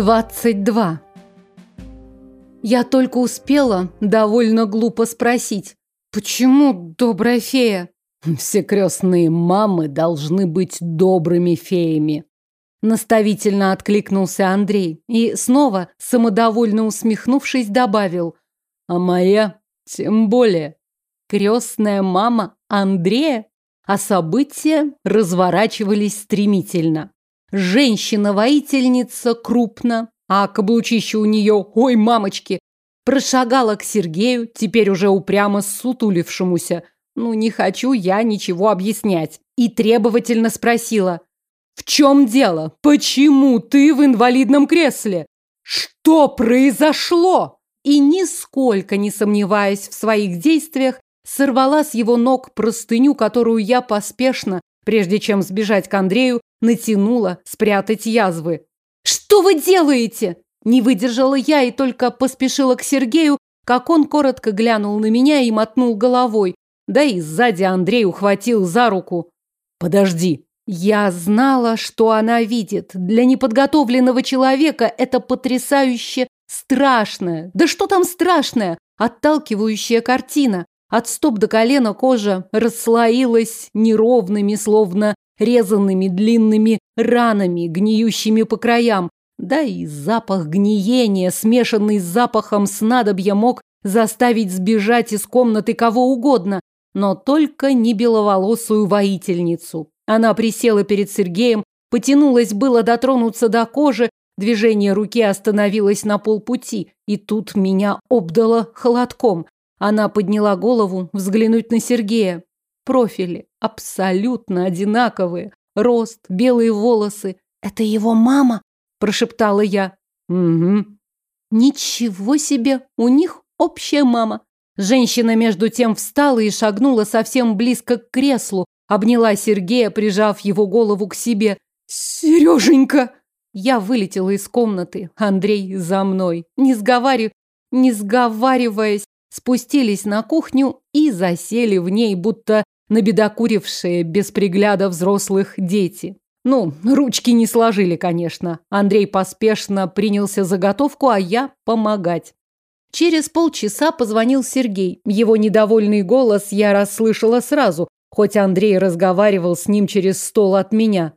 22. Я только успела довольно глупо спросить, почему добрая фея? Все крестные мамы должны быть добрыми феями. Наставительно откликнулся Андрей и снова, самодовольно усмехнувшись, добавил. А моя тем более. Крестная мама Андрея? А события разворачивались стремительно. Женщина-воительница крупно, а каблучище у нее, ой, мамочки, прошагала к Сергею, теперь уже упрямо сутулившемуся. Ну, не хочу я ничего объяснять. И требовательно спросила. «В чем дело? Почему ты в инвалидном кресле? Что произошло?» И нисколько не сомневаясь в своих действиях, сорвала с его ног простыню, которую я поспешно, прежде чем сбежать к Андрею, натянула спрятать язвы. «Что вы делаете?» Не выдержала я и только поспешила к Сергею, как он коротко глянул на меня и мотнул головой. Да и сзади Андрей ухватил за руку. «Подожди!» Я знала, что она видит. Для неподготовленного человека это потрясающе страшное. Да что там страшное? Отталкивающая картина. От стоп до колена кожа расслоилась неровными, словно резанными длинными ранами, гниющими по краям. Да и запах гниения, смешанный с запахом снадобья, мог заставить сбежать из комнаты кого угодно, но только не беловолосую воительницу. Она присела перед Сергеем, потянулась было дотронуться до кожи, движение руки остановилось на полпути, и тут меня обдало холодком. Она подняла голову взглянуть на Сергея. Профили абсолютно одинаковые. Рост, белые волосы. «Это его мама?» – прошептала я. «Угу». «Ничего себе! У них общая мама!» Женщина между тем встала и шагнула совсем близко к креслу, обняла Сергея, прижав его голову к себе. «Сереженька!» Я вылетела из комнаты. Андрей за мной. Не сговаривая, не сговариваясь, спустились на кухню и засели в ней, будто набедокурившие без пригляда взрослых дети. Ну, ручки не сложили, конечно. Андрей поспешно принялся заготовку, а я помогать. Через полчаса позвонил Сергей. Его недовольный голос я расслышала сразу, хоть Андрей разговаривал с ним через стол от меня.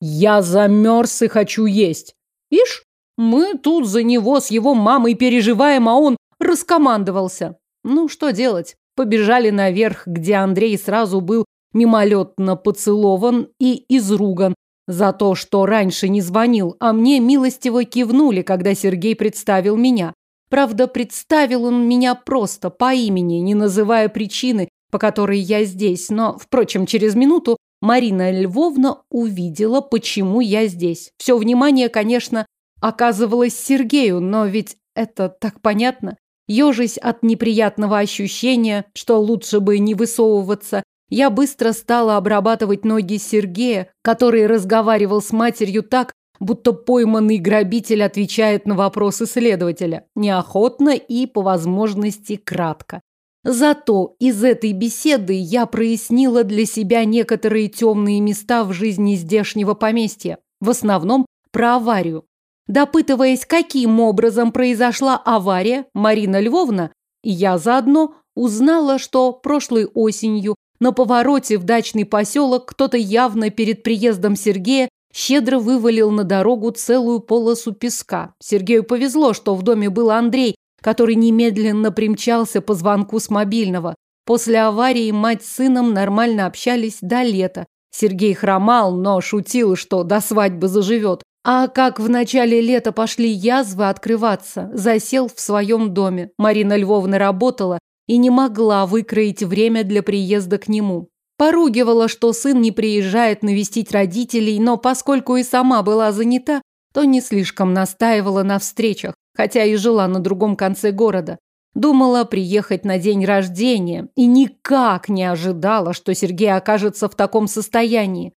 «Я замерз и хочу есть». «Ишь, мы тут за него с его мамой переживаем, а он раскомандовался. Ну, что делать? Побежали наверх, где Андрей сразу был мимолетно поцелован и изруган за то, что раньше не звонил, а мне милостиво кивнули, когда Сергей представил меня. Правда, представил он меня просто по имени, не называя причины, по которой я здесь. Но, впрочем, через минуту Марина Львовна увидела, почему я здесь. Все внимание, конечно, оказывалось Сергею, но ведь это так понятно. Ежась от неприятного ощущения, что лучше бы не высовываться, я быстро стала обрабатывать ноги Сергея, который разговаривал с матерью так, будто пойманный грабитель отвечает на вопросы следователя, неохотно и, по возможности, кратко. Зато из этой беседы я прояснила для себя некоторые темные места в жизни здешнего поместья, в основном про аварию. Допытываясь, каким образом произошла авария, Марина Львовна, и я заодно, узнала, что прошлой осенью на повороте в дачный поселок кто-то явно перед приездом Сергея щедро вывалил на дорогу целую полосу песка. Сергею повезло, что в доме был Андрей, который немедленно примчался по звонку с мобильного. После аварии мать с сыном нормально общались до лета. Сергей хромал, но шутил, что до свадьбы заживет. А как в начале лета пошли язвы открываться, засел в своем доме. Марина Львовна работала и не могла выкроить время для приезда к нему. Поругивала, что сын не приезжает навестить родителей, но поскольку и сама была занята, то не слишком настаивала на встречах, хотя и жила на другом конце города. Думала приехать на день рождения и никак не ожидала, что Сергей окажется в таком состоянии.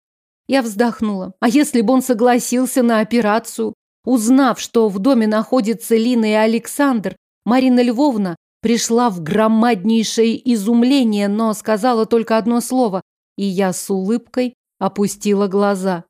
Я вздохнула. А если бы он согласился на операцию? Узнав, что в доме находятся Лина и Александр, Марина Львовна пришла в громаднейшее изумление, но сказала только одно слово, и я с улыбкой опустила глаза.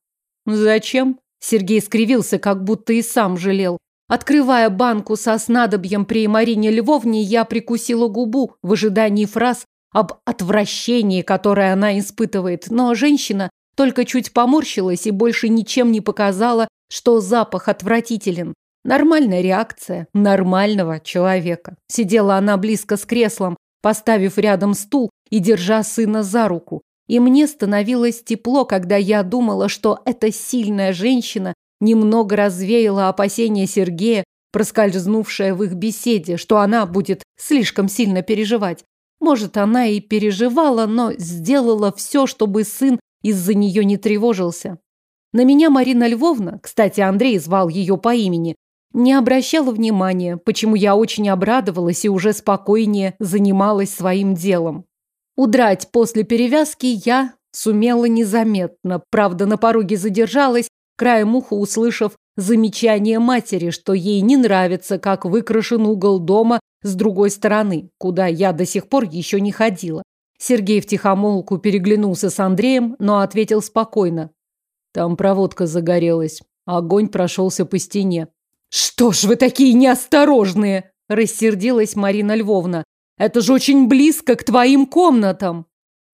«Зачем?» Сергей скривился, как будто и сам жалел. Открывая банку со снадобьем при Марине Львовне, я прикусила губу в ожидании фраз об отвращении, которое она испытывает. Но женщина только чуть поморщилась и больше ничем не показала, что запах отвратителен. Нормальная реакция нормального человека. Сидела она близко с креслом, поставив рядом стул и держа сына за руку. И мне становилось тепло, когда я думала, что эта сильная женщина немного развеяла опасения Сергея, проскользнувшая в их беседе, что она будет слишком сильно переживать. Может, она и переживала, но сделала все, чтобы сын из-за нее не тревожился. На меня Марина Львовна, кстати, Андрей звал ее по имени, не обращала внимания, почему я очень обрадовалась и уже спокойнее занималась своим делом. Удрать после перевязки я сумела незаметно, правда, на пороге задержалась, краем уха услышав замечание матери, что ей не нравится, как выкрашен угол дома с другой стороны, куда я до сих пор еще не ходила. Сергей втихомолку переглянулся с Андреем, но ответил спокойно. Там проводка загорелась. Огонь прошелся по стене. «Что ж вы такие неосторожные!» – рассердилась Марина Львовна. «Это же очень близко к твоим комнатам!»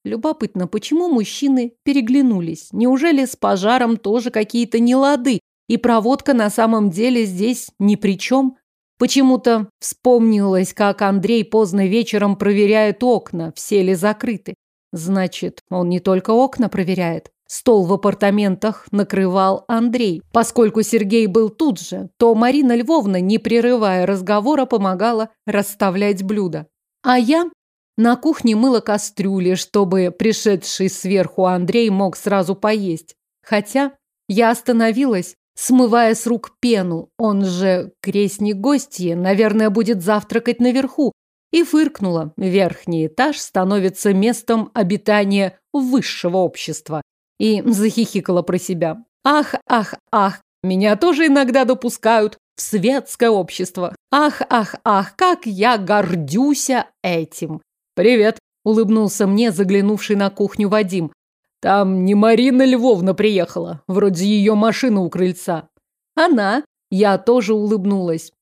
Любопытно, почему мужчины переглянулись? Неужели с пожаром тоже какие-то нелады, и проводка на самом деле здесь ни при чем? Почему-то вспомнилось, как Андрей поздно вечером проверяет окна, все ли закрыты. Значит, он не только окна проверяет. Стол в апартаментах накрывал Андрей. Поскольку Сергей был тут же, то Марина Львовна, не прерывая разговора, помогала расставлять блюда. А я на кухне мыла кастрюли, чтобы пришедший сверху Андрей мог сразу поесть. Хотя я остановилась, смывая с рук пену. Он же крестник гостьи, наверное, будет завтракать наверху. И фыркнула. Верхний этаж становится местом обитания высшего общества. И захихикала про себя. Ах, ах, ах, меня тоже иногда допускают в светское общество. Ах, ах, ах, как я гордюся этим. «Привет», – улыбнулся мне заглянувший на кухню Вадим. «Там не Марина Львовна приехала. Вроде ее машина у крыльца». «Она?» Я тоже улыбнулась.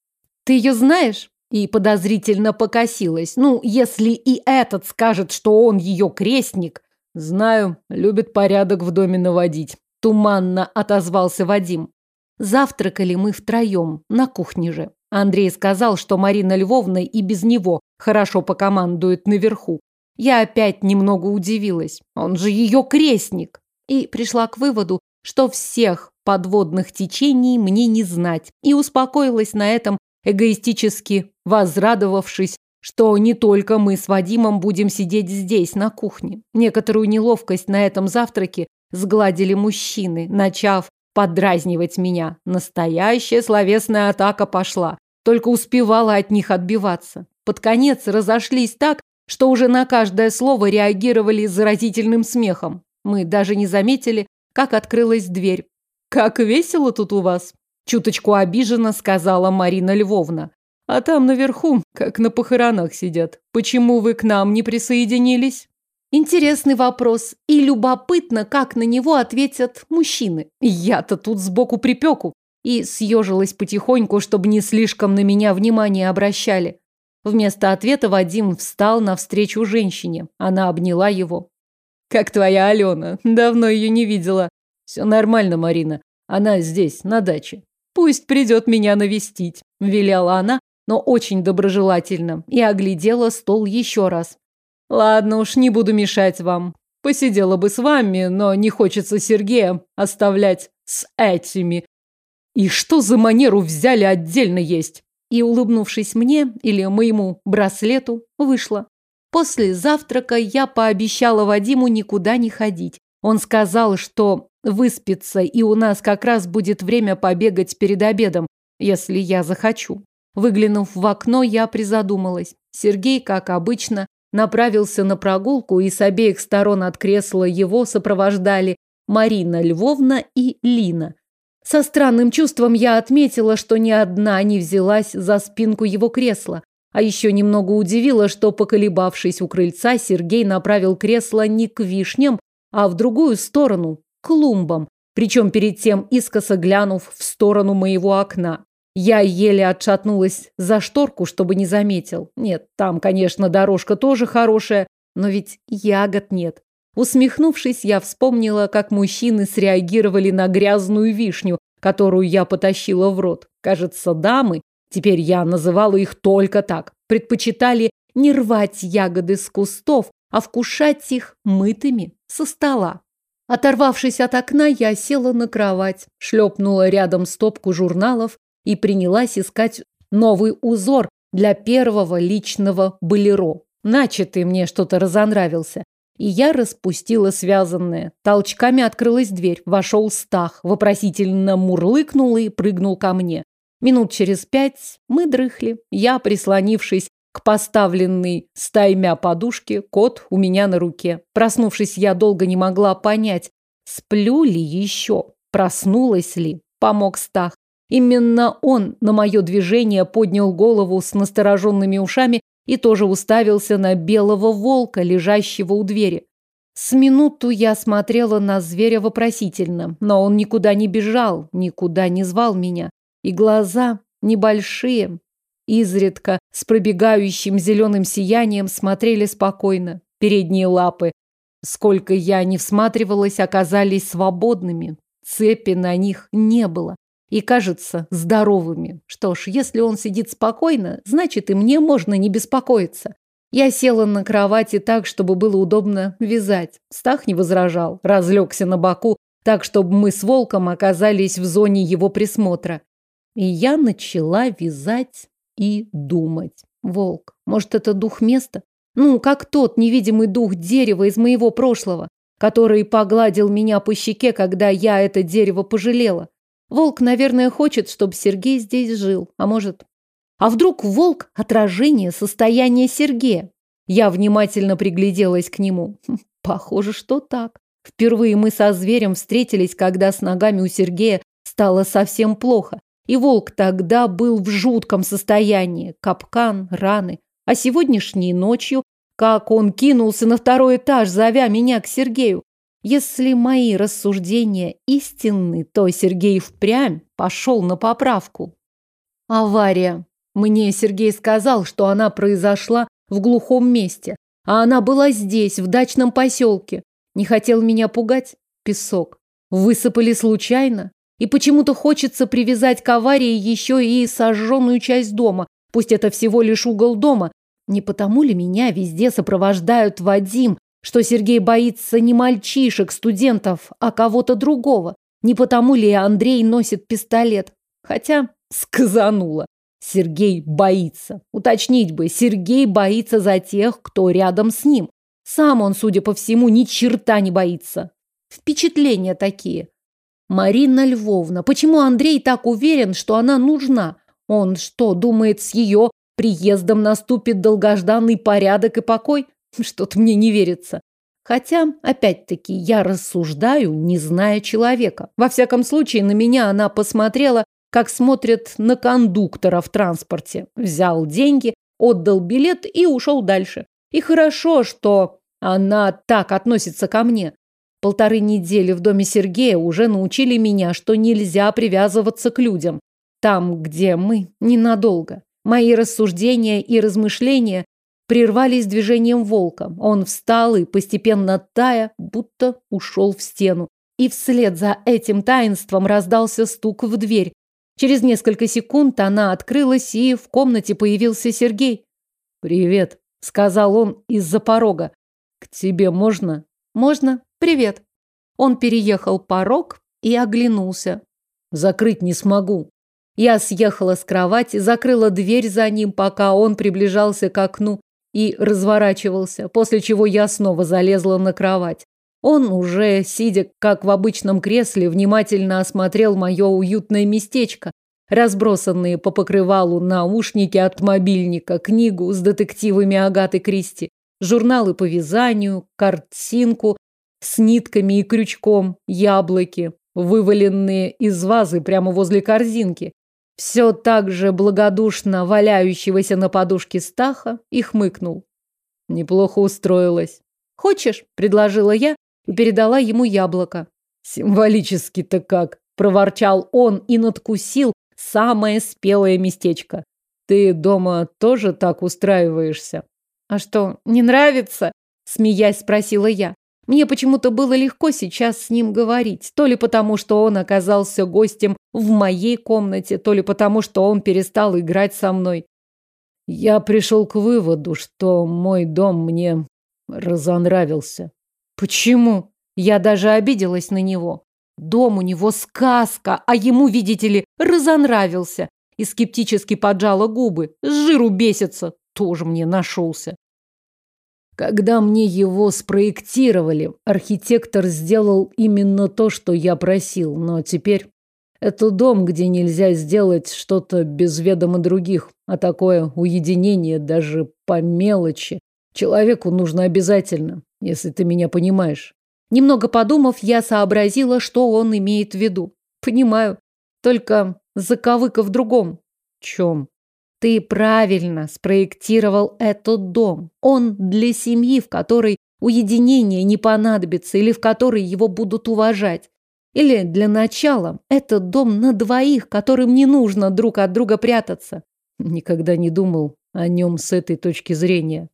«Ты ее знаешь?» И подозрительно покосилась. Ну, если и этот скажет, что он ее крестник. Знаю, любит порядок в доме наводить. Туманно отозвался Вадим. Завтракали мы втроем, на кухне же. Андрей сказал, что Марина Львовна и без него хорошо покомандует наверху. Я опять немного удивилась. Он же ее крестник. И пришла к выводу, что всех подводных течений мне не знать. И успокоилась на этом, эгоистически возрадовавшись, что не только мы с Вадимом будем сидеть здесь, на кухне. Некоторую неловкость на этом завтраке сгладили мужчины, начав подразнивать меня. Настоящая словесная атака пошла. Только успевала от них отбиваться. Под конец разошлись так, что уже на каждое слово реагировали заразительным смехом. Мы даже не заметили, как открылась дверь. «Как весело тут у вас!» Чуточку обиженно сказала Марина Львовна. «А там наверху, как на похоронах сидят. Почему вы к нам не присоединились?» Интересный вопрос. И любопытно, как на него ответят мужчины. Я-то тут сбоку припеку. И съежилась потихоньку, чтобы не слишком на меня внимание обращали. Вместо ответа Вадим встал навстречу женщине. Она обняла его. «Как твоя Алена? Давно ее не видела». «Все нормально, Марина. Она здесь, на даче. Пусть придет меня навестить», – велела она, но очень доброжелательно, и оглядела стол еще раз. Ладно уж, не буду мешать вам. Посидела бы с вами, но не хочется Сергея оставлять с этими. И что за манеру взяли отдельно есть? И, улыбнувшись мне или моему браслету, вышла. После завтрака я пообещала Вадиму никуда не ходить. Он сказал, что выспится, и у нас как раз будет время побегать перед обедом, если я захочу. Выглянув в окно, я призадумалась. Сергей, как обычно, направился на прогулку, и с обеих сторон от кресла его сопровождали Марина Львовна и Лина. Со странным чувством я отметила, что ни одна не взялась за спинку его кресла. А еще немного удивило, что, поколебавшись у крыльца, Сергей направил кресло не к вишням, а в другую сторону, к клумбам. причем перед тем искоса глянув в сторону моего окна. Я еле отшатнулась за шторку, чтобы не заметил. Нет, там, конечно, дорожка тоже хорошая, но ведь ягод нет. Усмехнувшись, я вспомнила, как мужчины среагировали на грязную вишню, которую я потащила в рот. Кажется, дамы, теперь я называла их только так, предпочитали не рвать ягоды с кустов, а вкушать их мытыми со стола. Оторвавшись от окна, я села на кровать, шлепнула рядом стопку журналов и принялась искать новый узор для первого личного болеро. Начатый мне что-то разонравился. И я распустила связанное. Толчками открылась дверь. Вошел Стах, вопросительно мурлыкнул и прыгнул ко мне. Минут через пять мы дрыхли. Я, прислонившись к поставленной стаймя подушке, кот у меня на руке. Проснувшись, я долго не могла понять, сплю ли еще, проснулась ли. Помог Стах. Именно он на мое движение поднял голову с настороженными ушами и тоже уставился на белого волка, лежащего у двери. С минуту я смотрела на зверя вопросительно, но он никуда не бежал, никуда не звал меня. И глаза небольшие, изредка с пробегающим зеленым сиянием смотрели спокойно. Передние лапы, сколько я не всматривалась, оказались свободными. Цепи на них не было и, кажется, здоровыми. Что ж, если он сидит спокойно, значит и мне можно не беспокоиться. Я села на кровати так, чтобы было удобно вязать. Стах не возражал, разлегся на боку, так, чтобы мы с волком оказались в зоне его присмотра. И я начала вязать и думать. Волк, может, это дух места? Ну, как тот невидимый дух дерева из моего прошлого, который погладил меня по щеке, когда я это дерево пожалела. Волк, наверное, хочет, чтобы Сергей здесь жил. А может... А вдруг волк – отражение состояния Сергея? Я внимательно пригляделась к нему. Хм, похоже, что так. Впервые мы со зверем встретились, когда с ногами у Сергея стало совсем плохо. И волк тогда был в жутком состоянии. Капкан, раны. А сегодняшней ночью, как он кинулся на второй этаж, зовя меня к Сергею. Если мои рассуждения истинны, то Сергей впрямь пошел на поправку. Авария. Мне Сергей сказал, что она произошла в глухом месте, а она была здесь, в дачном поселке. Не хотел меня пугать? Песок. Высыпали случайно? И почему-то хочется привязать к аварии еще и сожженную часть дома. Пусть это всего лишь угол дома. Не потому ли меня везде сопровождают Вадим, что Сергей боится не мальчишек, студентов, а кого-то другого. Не потому ли Андрей носит пистолет? Хотя сказанула. Сергей боится. Уточнить бы, Сергей боится за тех, кто рядом с ним. Сам он, судя по всему, ни черта не боится. Впечатления такие. Марина Львовна, почему Андрей так уверен, что она нужна? Он что, думает, с ее приездом наступит долгожданный порядок и покой? Что-то мне не верится. Хотя, опять-таки, я рассуждаю, не зная человека. Во всяком случае, на меня она посмотрела, как смотрят на кондуктора в транспорте. Взял деньги, отдал билет и ушел дальше. И хорошо, что она так относится ко мне. Полторы недели в доме Сергея уже научили меня, что нельзя привязываться к людям. Там, где мы, ненадолго. Мои рассуждения и размышления прервались движением волка. Он встал и, постепенно тая, будто ушел в стену. И вслед за этим таинством раздался стук в дверь. Через несколько секунд она открылась, и в комнате появился Сергей. «Привет», — сказал он из-за порога. «К тебе можно?» «Можно. Привет». Он переехал порог и оглянулся. «Закрыть не смогу». Я съехала с кровати, закрыла дверь за ним, пока он приближался к окну и разворачивался, после чего я снова залезла на кровать. Он уже, сидя как в обычном кресле, внимательно осмотрел мое уютное местечко, разбросанные по покрывалу наушники от мобильника, книгу с детективами Агаты Кристи, журналы по вязанию, картинку с нитками и крючком, яблоки, вываленные из вазы прямо возле корзинки, все так же благодушно валяющегося на подушке Стаха и хмыкнул. Неплохо устроилась. «Хочешь?» – предложила я и передала ему яблоко. Символически-то как, проворчал он и надкусил самое спелое местечко. Ты дома тоже так устраиваешься? А что, не нравится? Смеясь, спросила я. Мне почему-то было легко сейчас с ним говорить. То ли потому, что он оказался гостем в моей комнате, то ли потому, что он перестал играть со мной. Я пришел к выводу, что мой дом мне разонравился. Почему? Я даже обиделась на него. Дом у него сказка, а ему, видите ли, разонравился. И скептически поджала губы. С жиру бесится. Тоже мне нашелся. Когда мне его спроектировали, архитектор сделал именно то, что я просил. Но теперь это дом, где нельзя сделать что-то без ведома других. А такое уединение даже по мелочи человеку нужно обязательно, если ты меня понимаешь. Немного подумав, я сообразила, что он имеет в виду. Понимаю. Только заковыка в другом. Чем? Ты правильно спроектировал этот дом. Он для семьи, в которой уединение не понадобится или в которой его будут уважать. Или для начала этот дом на двоих, которым не нужно друг от друга прятаться. Никогда не думал о нем с этой точки зрения.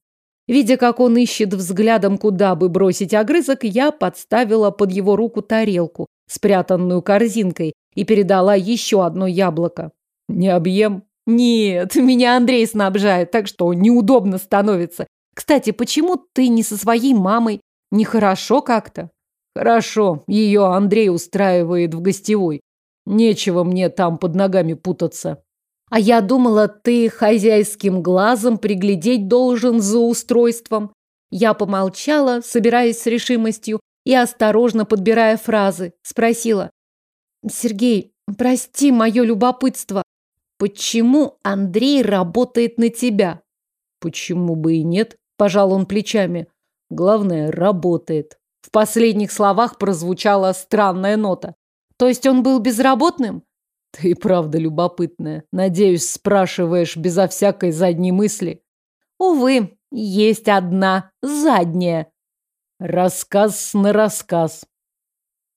Видя, как он ищет взглядом, куда бы бросить огрызок, я подставила под его руку тарелку, спрятанную корзинкой, и передала еще одно яблоко. «Не объем?» Нет, меня Андрей снабжает, так что неудобно становится. Кстати, почему ты не со своей мамой? Нехорошо как-то? Хорошо, ее Андрей устраивает в гостевой. Нечего мне там под ногами путаться. А я думала, ты хозяйским глазом приглядеть должен за устройством. Я помолчала, собираясь с решимостью и осторожно подбирая фразы. Спросила. Сергей, прости мое любопытство. Почему Андрей работает на тебя? Почему бы и нет? Пожал он плечами. Главное, работает. В последних словах прозвучала странная нота. То есть он был безработным? Ты правда любопытная. Надеюсь, спрашиваешь безо всякой задней мысли. Увы, есть одна задняя. Рассказ на рассказ.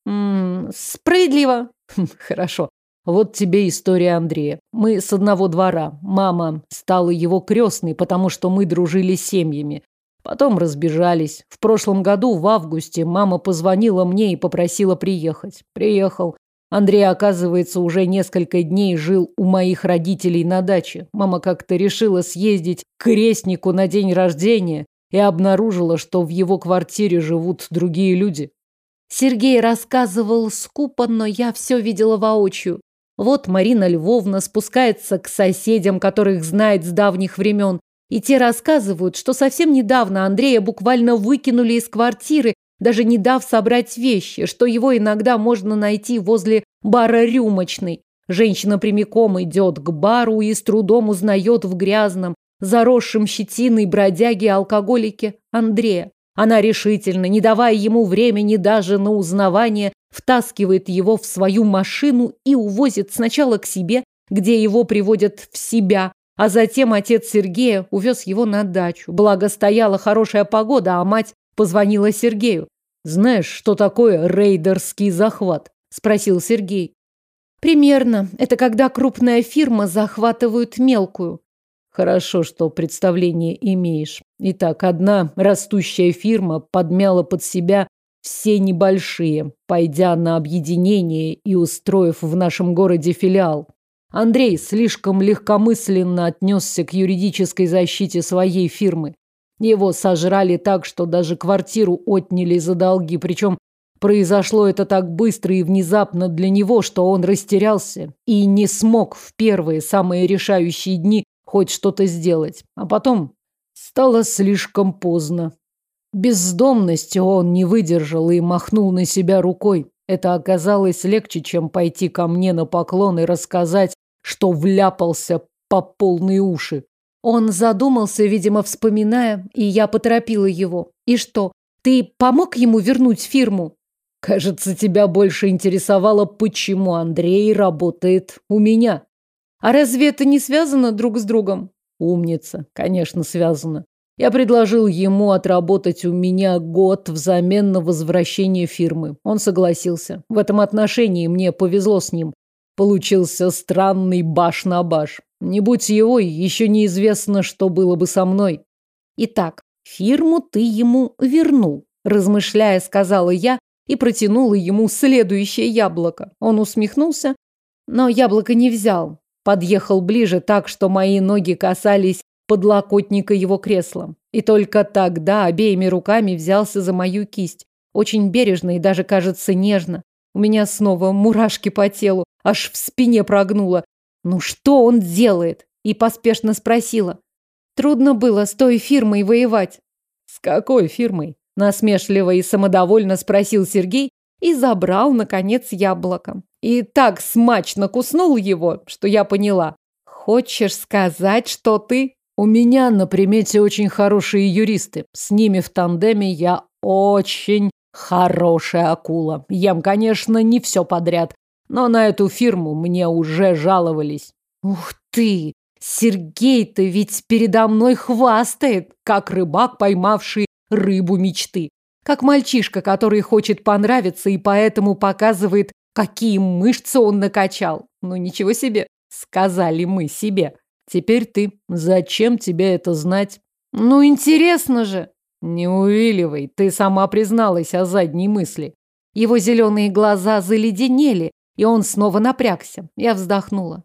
М -м, справедливо. Хорошо. Вот тебе история Андрея. Мы с одного двора. Мама стала его крестной, потому что мы дружили семьями. Потом разбежались. В прошлом году, в августе, мама позвонила мне и попросила приехать. Приехал. Андрей, оказывается, уже несколько дней жил у моих родителей на даче. Мама как-то решила съездить к крестнику на день рождения и обнаружила, что в его квартире живут другие люди. Сергей рассказывал скупо, но я все видела воочию. Вот Марина Львовна спускается к соседям, которых знает с давних времен. И те рассказывают, что совсем недавно Андрея буквально выкинули из квартиры, даже не дав собрать вещи, что его иногда можно найти возле бара рюмочной. Женщина прямиком идет к бару и с трудом узнает в грязном, заросшем щетиной бродяге-алкоголике Андрея. Она решительно, не давая ему времени даже на узнавание, втаскивает его в свою машину и увозит сначала к себе, где его приводят в себя, а затем отец Сергея увез его на дачу. Благо стояла хорошая погода, а мать позвонила Сергею. «Знаешь, что такое рейдерский захват?» – спросил Сергей. «Примерно. Это когда крупная фирма захватывает мелкую». Хорошо, что представление имеешь. Итак, одна растущая фирма подмяла под себя все небольшие, пойдя на объединение и устроив в нашем городе филиал. Андрей слишком легкомысленно отнесся к юридической защите своей фирмы. Его сожрали так, что даже квартиру отняли за долги, причем произошло это так быстро и внезапно для него, что он растерялся и не смог в первые самые решающие дни хоть что-то сделать. А потом стало слишком поздно. Бездомности он не выдержал и махнул на себя рукой. Это оказалось легче, чем пойти ко мне на поклон и рассказать, что вляпался по полные уши. Он задумался, видимо, вспоминая, и я поторопила его. И что, ты помог ему вернуть фирму? Кажется, тебя больше интересовало, почему Андрей работает у меня. А разве это не связано друг с другом? Умница, конечно, связано. Я предложил ему отработать у меня год взамен на возвращение фирмы. Он согласился. В этом отношении мне повезло с ним. Получился странный баш на баш. Не будь его, еще неизвестно, что было бы со мной. Итак, фирму ты ему вернул, размышляя, сказала я и протянула ему следующее яблоко. Он усмехнулся, но яблоко не взял. Подъехал ближе так, что мои ноги касались подлокотника его кресла. И только тогда обеими руками взялся за мою кисть. Очень бережно и даже, кажется, нежно. У меня снова мурашки по телу, аж в спине прогнуло. Ну что он делает? И поспешно спросила. Трудно было с той фирмой воевать. С какой фирмой? Насмешливо и самодовольно спросил Сергей и забрал, наконец, яблоко. И так смачно куснул его, что я поняла. Хочешь сказать, что ты у меня на примете очень хорошие юристы. С ними в тандеме я очень хорошая акула. Ем, конечно, не все подряд, но на эту фирму мне уже жаловались. Ух ты! Сергей-то ведь передо мной хвастает, как рыбак, поймавший рыбу мечты. Как мальчишка, который хочет понравиться и поэтому показывает, какие мышцы он накачал. Ну ничего себе, сказали мы себе. Теперь ты. Зачем тебе это знать? Ну, интересно же. Не увиливай, ты сама призналась о задней мысли. Его зеленые глаза заледенели, и он снова напрягся. Я вздохнула.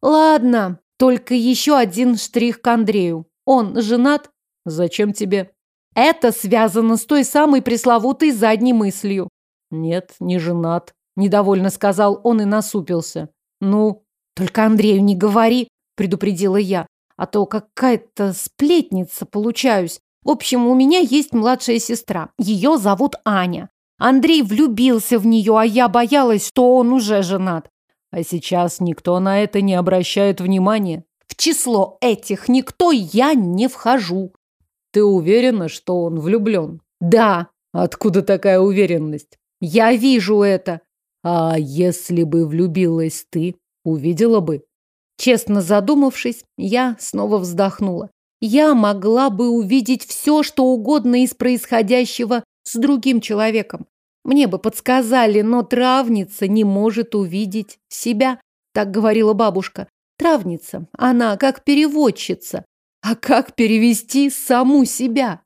Ладно, только еще один штрих к Андрею. Он женат? Зачем тебе? Это связано с той самой пресловутой задней мыслью. Нет, не женат, недовольно сказал он и насупился. Ну, только Андрею не говори предупредила я. А то какая-то сплетница получаюсь. В общем, у меня есть младшая сестра. Ее зовут Аня. Андрей влюбился в нее, а я боялась, что он уже женат. А сейчас никто на это не обращает внимания. В число этих никто я не вхожу. Ты уверена, что он влюблен? Да. Откуда такая уверенность? Я вижу это. А если бы влюбилась ты, увидела бы? Честно задумавшись, я снова вздохнула. Я могла бы увидеть все, что угодно из происходящего с другим человеком. Мне бы подсказали, но травница не может увидеть себя, так говорила бабушка. Травница, она как переводчица. А как перевести саму себя?